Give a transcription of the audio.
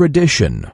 tradition.